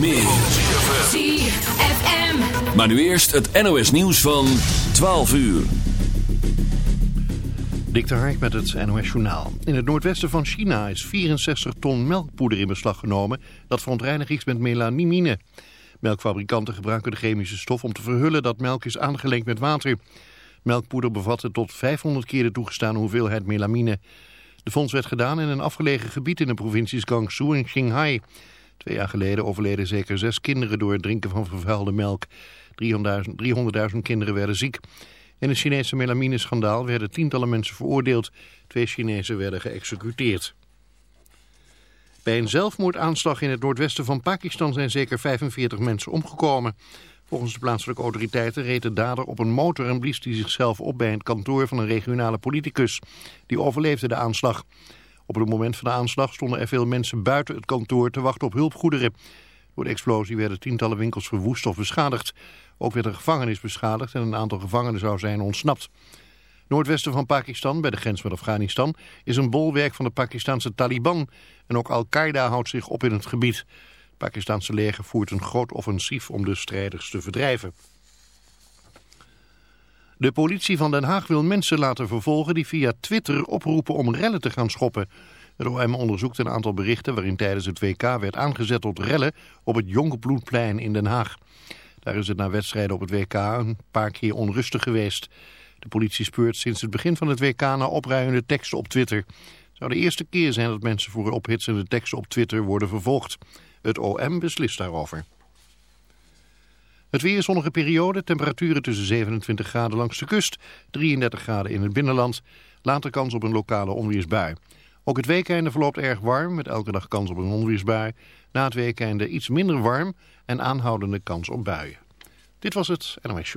meer. ZFM. Maar nu eerst het NOS nieuws van 12 uur. Dik de Hark met het NOS Journaal. In het noordwesten van China is 64 ton melkpoeder in beslag genomen... dat verontreinigd is met melanimine. Melkfabrikanten gebruiken de chemische stof om te verhullen dat melk is aangelengd met water. Melkpoeder bevatte tot 500 keer de toegestane hoeveelheid melamine. De fonds werd gedaan in een afgelegen gebied in de provincies Guangzhou en Qinghai. Twee jaar geleden overleden zeker zes kinderen door het drinken van vervuilde melk. 300.000 kinderen werden ziek. In het Chinese melamineschandaal werden tientallen mensen veroordeeld. Twee Chinezen werden geëxecuteerd. Bij een zelfmoordaanslag in het noordwesten van Pakistan zijn zeker 45 mensen omgekomen. Volgens de plaatselijke autoriteiten reed de dader op een motor en blies hij zichzelf op bij het kantoor van een regionale politicus. Die overleefde de aanslag. Op het moment van de aanslag stonden er veel mensen buiten het kantoor te wachten op hulpgoederen. Door de explosie werden tientallen winkels verwoest of beschadigd. Ook werd een gevangenis beschadigd en een aantal gevangenen zou zijn ontsnapt. Noordwesten van Pakistan, bij de grens met Afghanistan, is een bolwerk van de Pakistanse Taliban. En ook Al-Qaeda houdt zich op in het gebied. Het Pakistanse leger voert een groot offensief om de strijders te verdrijven. De politie van Den Haag wil mensen laten vervolgen die via Twitter oproepen om rellen te gaan schoppen. Het OM onderzoekt een aantal berichten waarin tijdens het WK werd aangezet tot rellen op het Jongebloedplein in Den Haag. Daar is het na wedstrijden op het WK een paar keer onrustig geweest. De politie speurt sinds het begin van het WK naar opruiende teksten op Twitter. Het zou de eerste keer zijn dat mensen voor ophitsende teksten op Twitter worden vervolgd. Het OM beslist daarover. Het weer zonnige periode, temperaturen tussen 27 graden langs de kust, 33 graden in het binnenland. Later kans op een lokale onweersbui. Ook het weekende verloopt erg warm, met elke dag kans op een onweersbui. Na het weekende iets minder warm en aanhoudende kans op buien. Dit was het NOS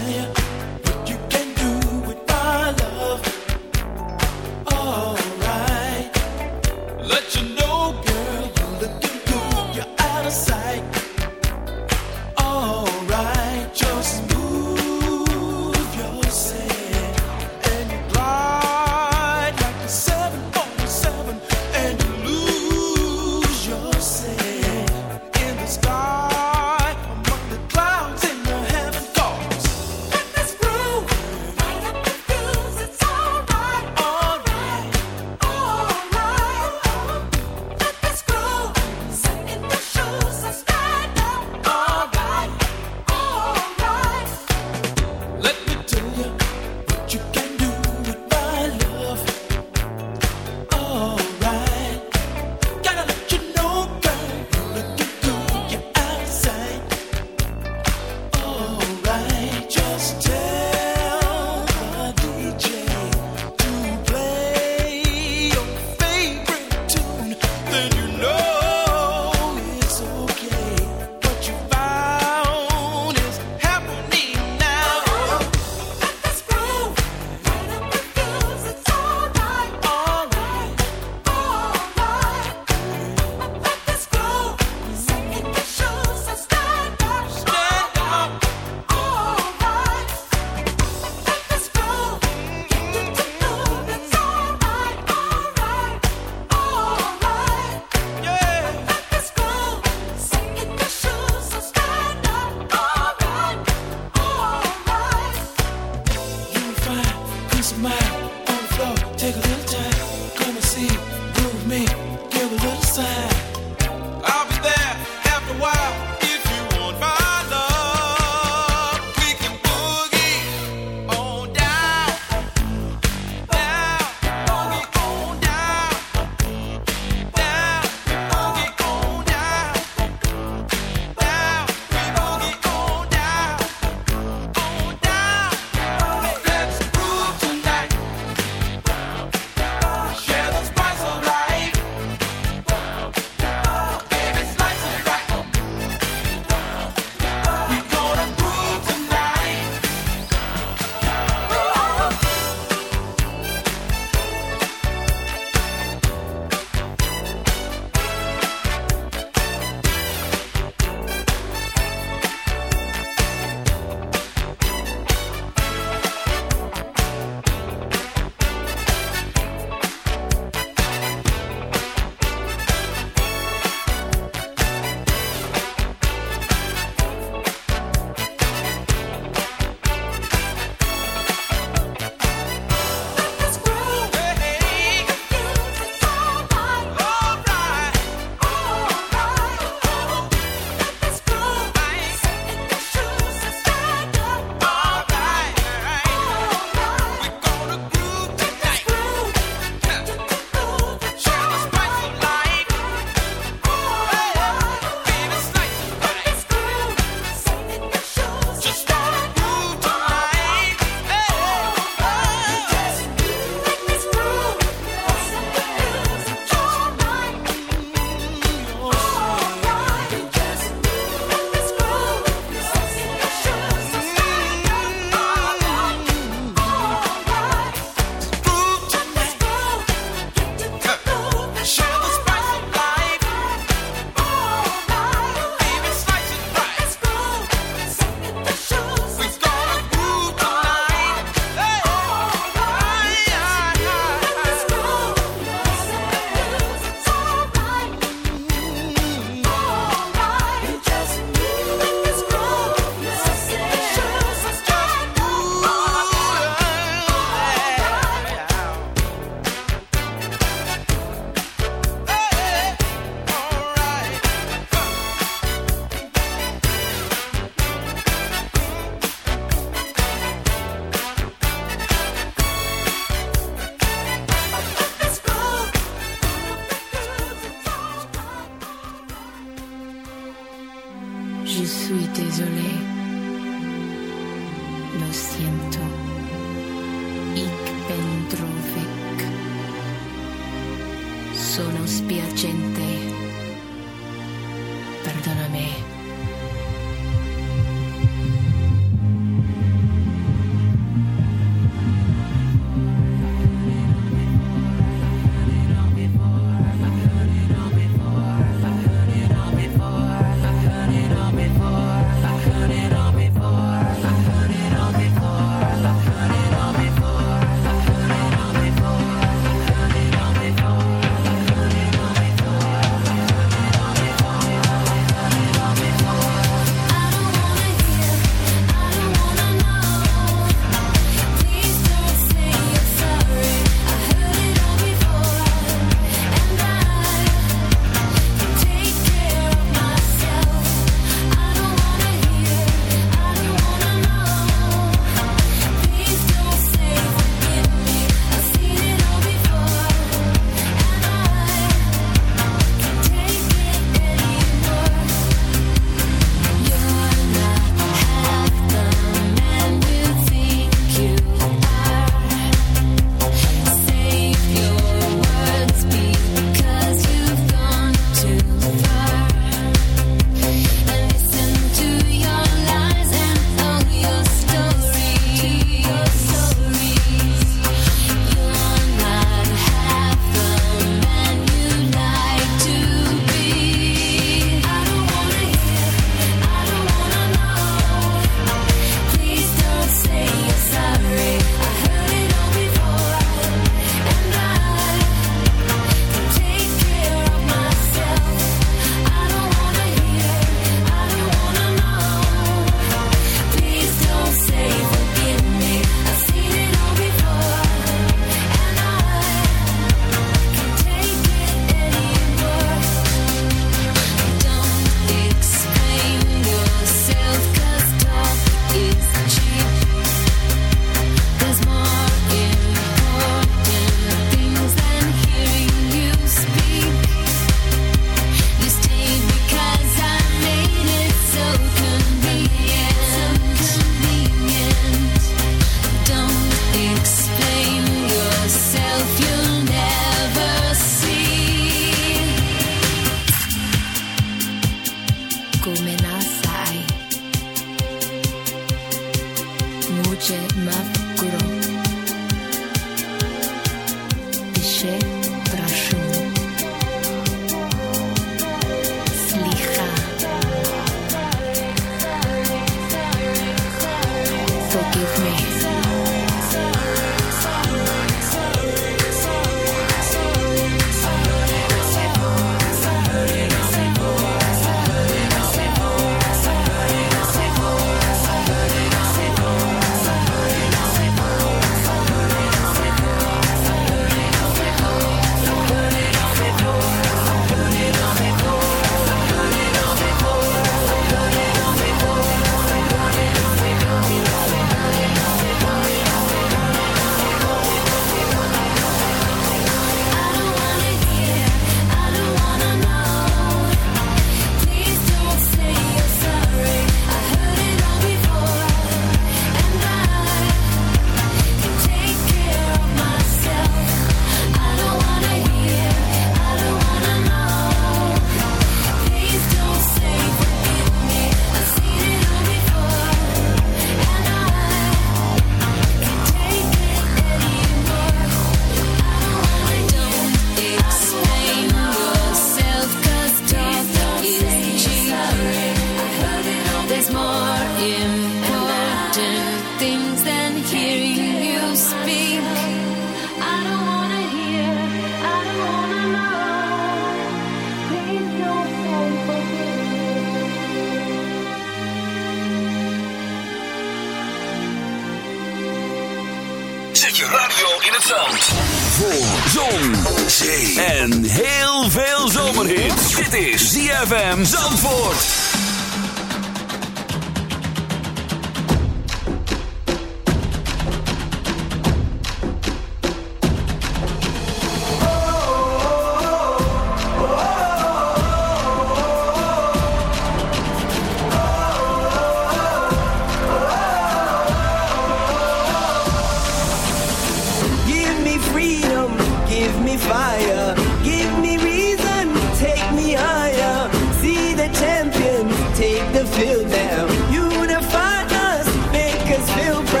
still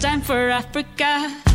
Time for Africa.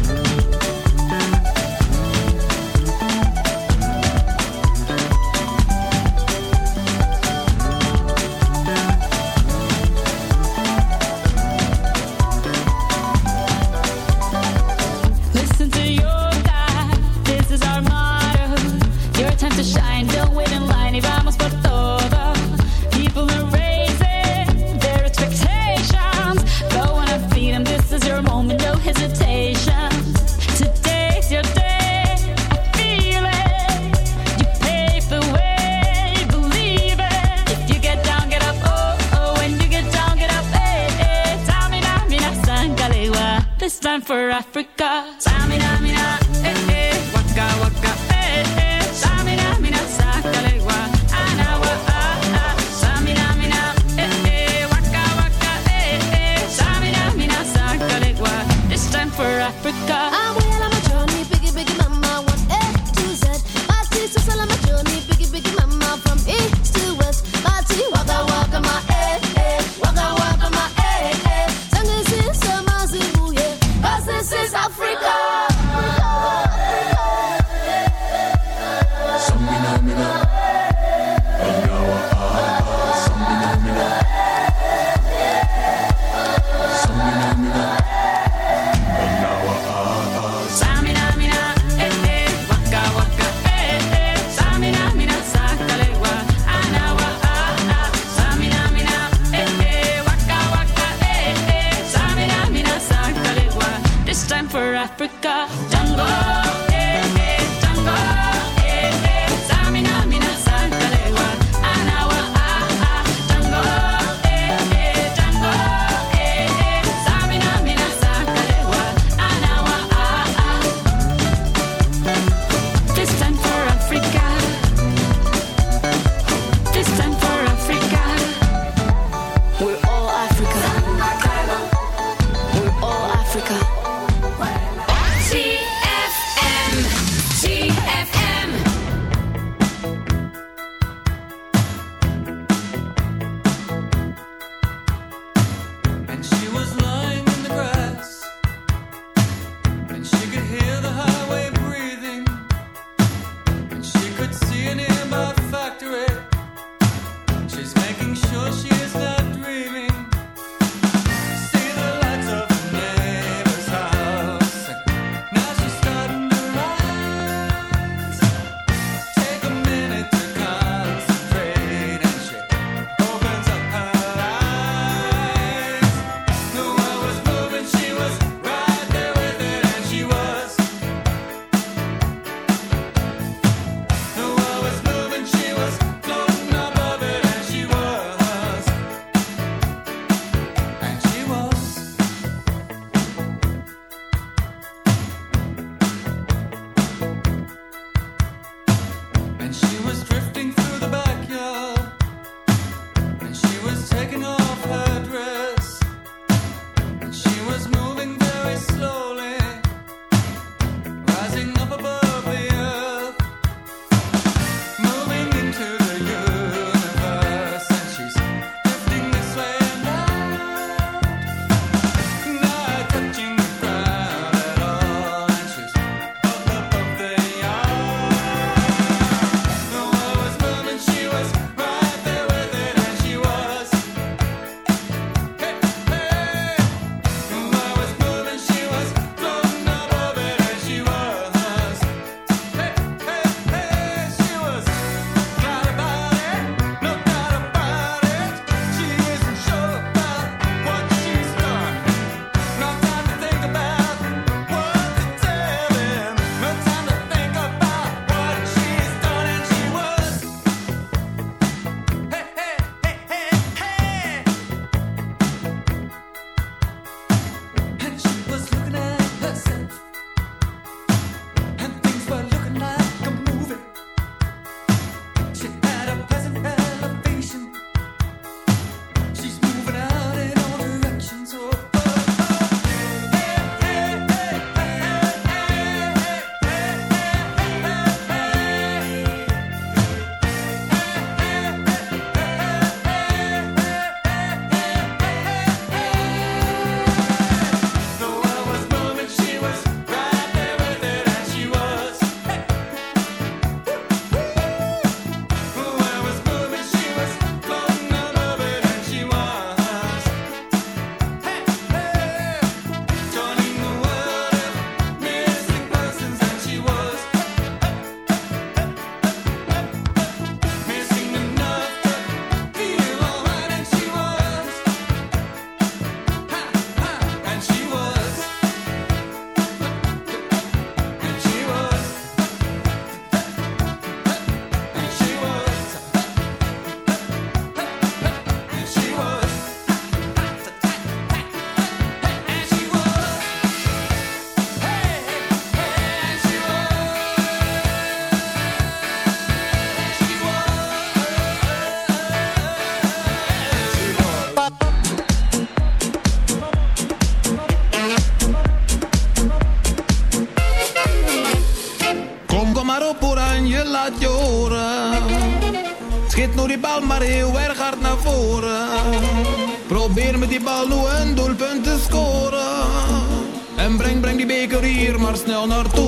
honor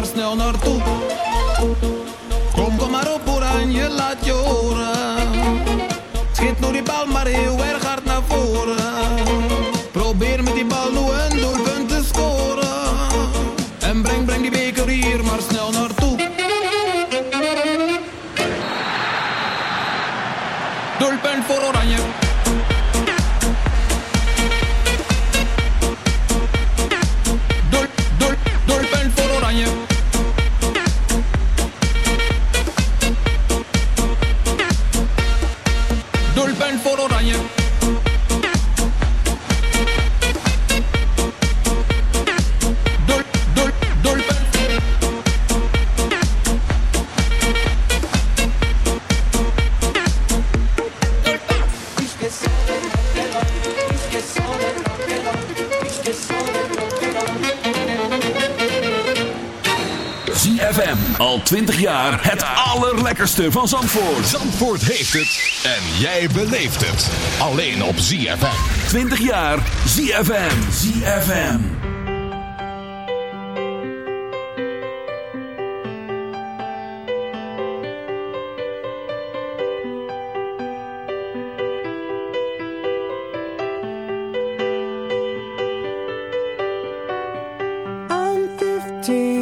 maar snel naartoe. Kom, kom. beste van Zandvoort. Zandvoort heeft het. En jij beleeft het. Alleen op ZFM. 20 jaar ZFM. ZFM. I'm 15.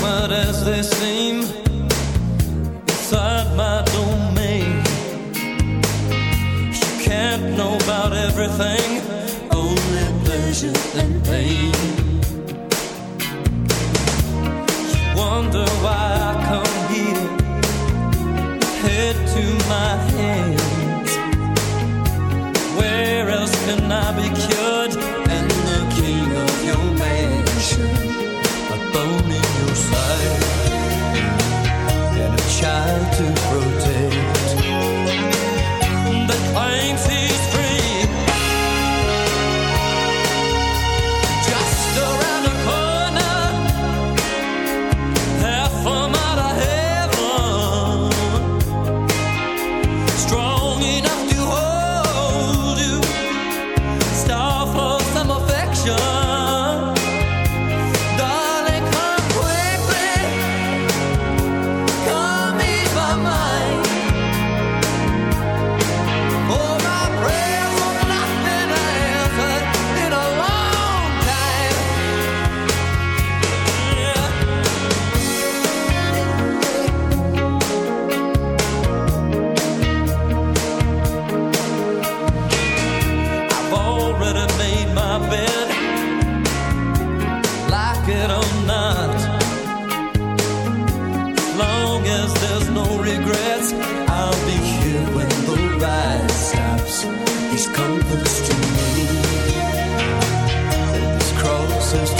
But as they seem inside my domain. Can't know about everything, only pleasure and pain. to protect. closest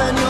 than